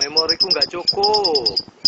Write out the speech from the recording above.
Memori ku nggak cukup.